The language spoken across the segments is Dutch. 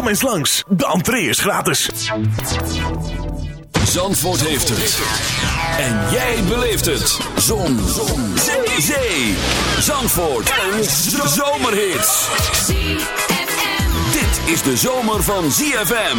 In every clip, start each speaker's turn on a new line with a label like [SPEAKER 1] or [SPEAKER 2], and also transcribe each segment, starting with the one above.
[SPEAKER 1] Kom eens langs, de entree is gratis.
[SPEAKER 2] Zandvoort heeft het. En jij beleeft het. Zon. Zon. Zee. Zee. Zandvoort. Een zomerhit. Dit is de zomer van ZFM.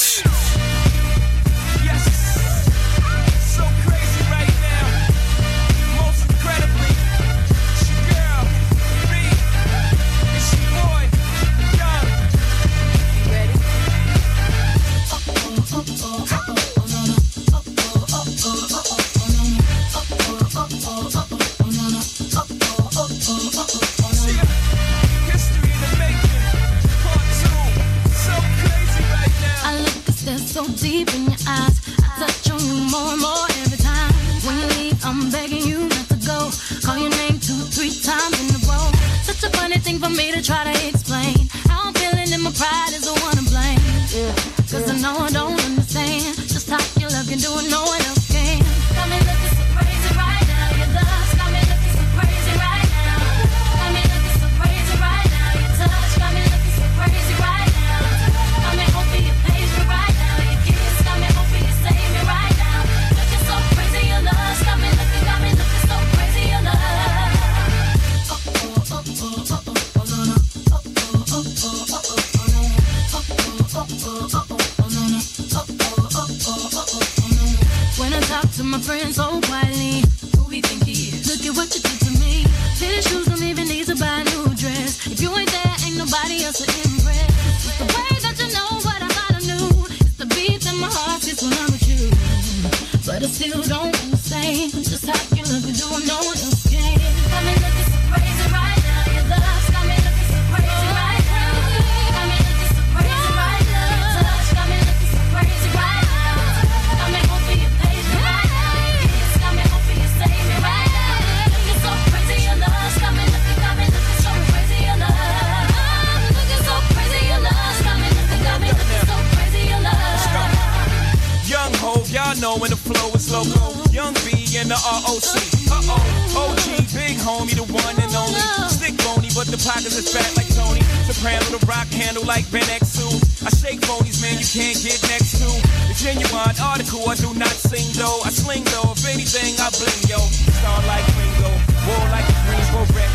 [SPEAKER 3] handle like Ben X2. I shake phonies, man, you can't get next to. The genuine article, I do not sing though. I sling though, if anything, I bling yo. Star like Ringo, war like a Greensboro wreck.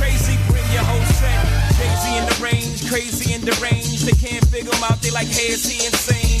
[SPEAKER 3] Crazy, bring your whole set. Crazy in the range, crazy in the range. They can't figure them out, they like, hey, is he insane?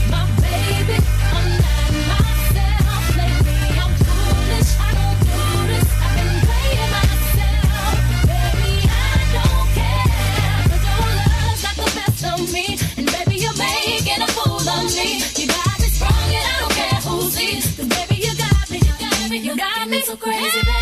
[SPEAKER 4] so crazy.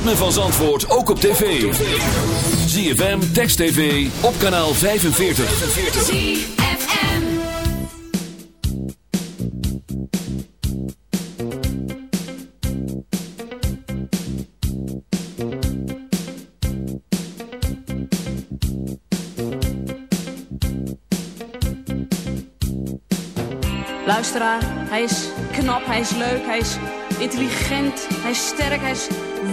[SPEAKER 5] Ritme van Zandvoort ook op tv. ZFM, Text TV, op kanaal 45.
[SPEAKER 6] ZFM.
[SPEAKER 7] Luisteraar, hij is knap, hij is leuk, hij is intelligent, hij is sterk, hij is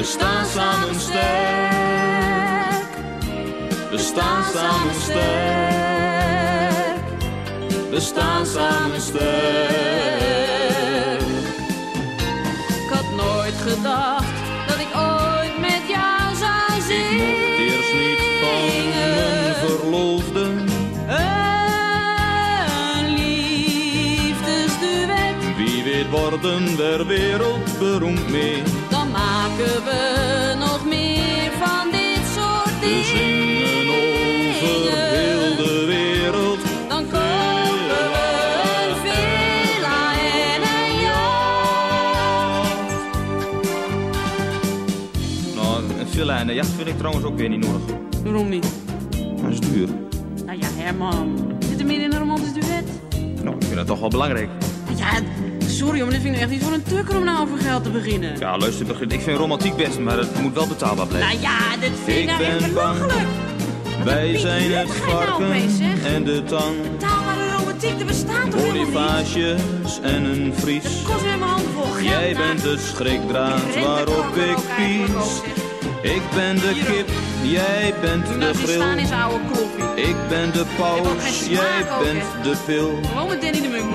[SPEAKER 8] We staan samen sterk. We staan samen sterk. We staan samen sterk.
[SPEAKER 7] Ik had nooit gedacht dat ik ooit met jou zou
[SPEAKER 8] Ik
[SPEAKER 7] zingen.
[SPEAKER 8] mocht eerst niet van mijn verloofde.
[SPEAKER 7] Een liefdesduet,
[SPEAKER 8] Wie weet worden we wereldberoemd mee.
[SPEAKER 7] Maken we nog meer van dit soort
[SPEAKER 8] We
[SPEAKER 7] dingen.
[SPEAKER 8] zingen over heel de wereld.
[SPEAKER 7] Dan kopen we een villa en een jacht.
[SPEAKER 8] Nou, een villa en een jacht vind ik trouwens ook weer niet nodig.
[SPEAKER 7] Waarom niet?
[SPEAKER 8] Dat is duur.
[SPEAKER 7] Nou ja, Herman. Zit er meer in een romantisch duet?
[SPEAKER 8] Nou, ik vind dat toch wel belangrijk.
[SPEAKER 7] Sorry, maar dit vind ik echt niet voor een tukker om nou over geld te beginnen.
[SPEAKER 8] Ja, luister, begin. ik vind romantiek best, maar het moet wel betaalbaar blijven.
[SPEAKER 7] Nou ja, dit vind ik,
[SPEAKER 8] Ik
[SPEAKER 7] nou echt belachelijk.
[SPEAKER 8] Wij zijn het
[SPEAKER 7] nou
[SPEAKER 8] varken en de tang.
[SPEAKER 7] Betaalbare romantiek, er bestaat toch helemaal niet?
[SPEAKER 8] En een vries.
[SPEAKER 7] Het kost weer mijn handen vol geld.
[SPEAKER 8] Jij
[SPEAKER 7] nou.
[SPEAKER 8] bent de schrikdraad waarop ik pies. Ik ben de
[SPEAKER 7] Hier
[SPEAKER 8] kip, jij bent de
[SPEAKER 7] nou staan
[SPEAKER 8] grill.
[SPEAKER 7] is oude koffie.
[SPEAKER 8] Ik ben de paus, jij bent de pil.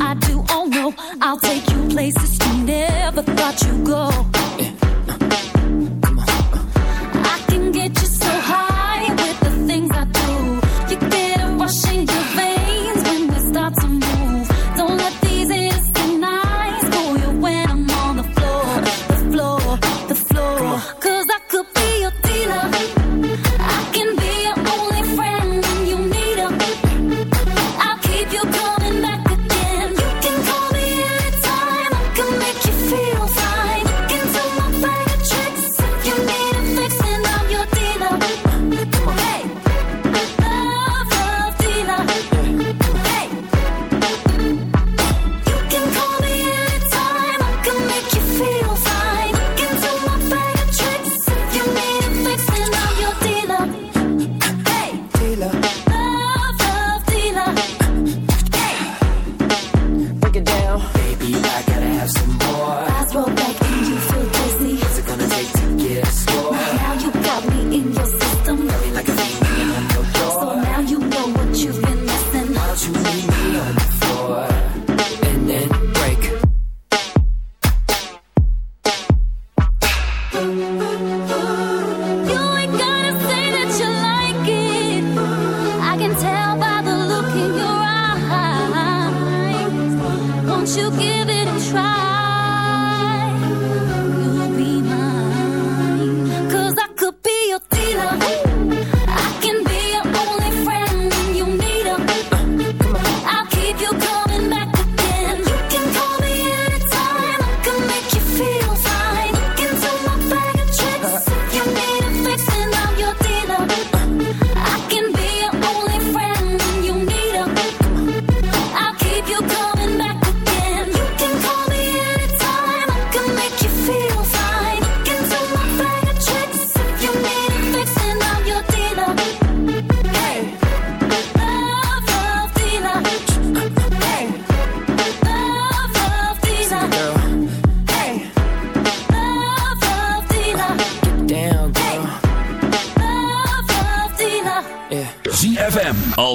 [SPEAKER 9] I
[SPEAKER 6] do. Oh no, I'll take you places you never thought you'd go.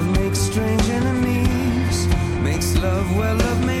[SPEAKER 10] love makes strange enemies, makes love
[SPEAKER 11] where love
[SPEAKER 5] may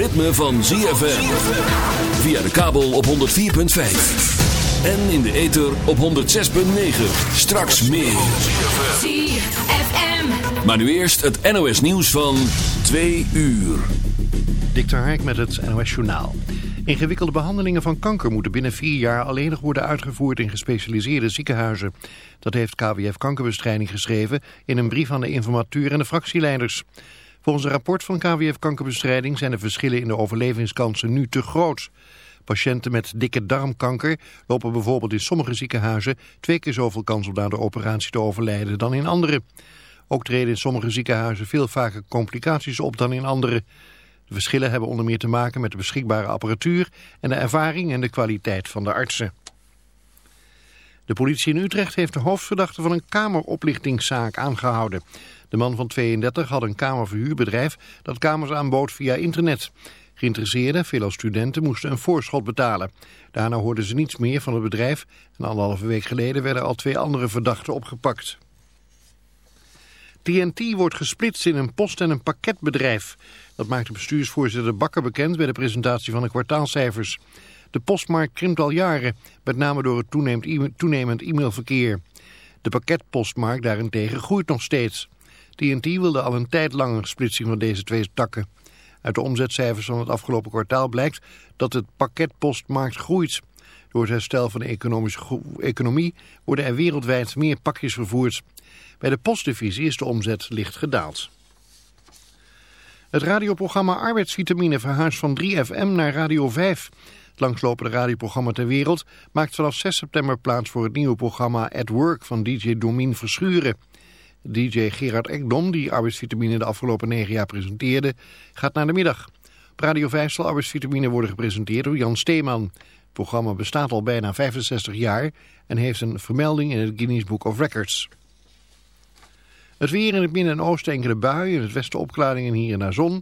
[SPEAKER 5] Ritme van ZFM. Via de kabel op 104.5. En in de ether op 106.9. Straks meer.
[SPEAKER 12] ZFM.
[SPEAKER 5] Maar nu eerst het NOS nieuws van 2 uur.
[SPEAKER 13] Dikter Hark met het NOS Journaal. Ingewikkelde behandelingen van kanker moeten binnen vier jaar alleen nog worden uitgevoerd in gespecialiseerde ziekenhuizen. Dat heeft KWF Kankerbestrijding geschreven in een brief aan de informatuur en de fractieleiders. Volgens een rapport van KWF Kankerbestrijding zijn de verschillen in de overlevingskansen nu te groot. Patiënten met dikke darmkanker lopen bijvoorbeeld in sommige ziekenhuizen twee keer zoveel kans om na de operatie te overlijden dan in andere. Ook treden in sommige ziekenhuizen veel vaker complicaties op dan in andere. De verschillen hebben onder meer te maken met de beschikbare apparatuur en de ervaring en de kwaliteit van de artsen. De politie in Utrecht heeft de hoofdverdachte van een kameroplichtingszaak aangehouden. De man van 32 had een kamerverhuurbedrijf dat kamers aanbood via internet. Geïnteresseerden, veelal studenten, moesten een voorschot betalen. Daarna hoorden ze niets meer van het bedrijf en anderhalve week geleden werden al twee andere verdachten opgepakt. TNT wordt gesplitst in een post- en een pakketbedrijf. Dat maakte bestuursvoorzitter Bakker bekend bij de presentatie van de kwartaalcijfers. De postmarkt krimpt al jaren, met name door het toenemend e- toenemend e-mailverkeer. De pakketpostmarkt daarentegen groeit nog steeds. TNT wilde al een tijd lang een splitsing van deze twee takken. Uit de omzetcijfers van het afgelopen kwartaal blijkt dat het pakketpostmarkt groeit. Door het herstel van de economische economie worden er wereldwijd meer pakjes vervoerd. Bij de postdivisie is de omzet licht gedaald. Het radioprogramma Arbeidsvitamine verhuist van 3FM naar Radio 5. Langslopende radioprogramma ter wereld maakt vanaf 6 september plaats voor het nieuwe programma At Work van DJ Domien Verschuren. DJ Gerard Ekdom, die Arbeidsvitamine de afgelopen negen jaar presenteerde, gaat naar de middag. Op Radio 5 zal Arbeidsvitamine worden gepresenteerd door Jan Steeman. Het programma bestaat al bijna 65 jaar en heeft een vermelding in het Guinness Book of Records. Het weer in het midden en oosten enkele buien, in het westen opklaringen hier en daar zon.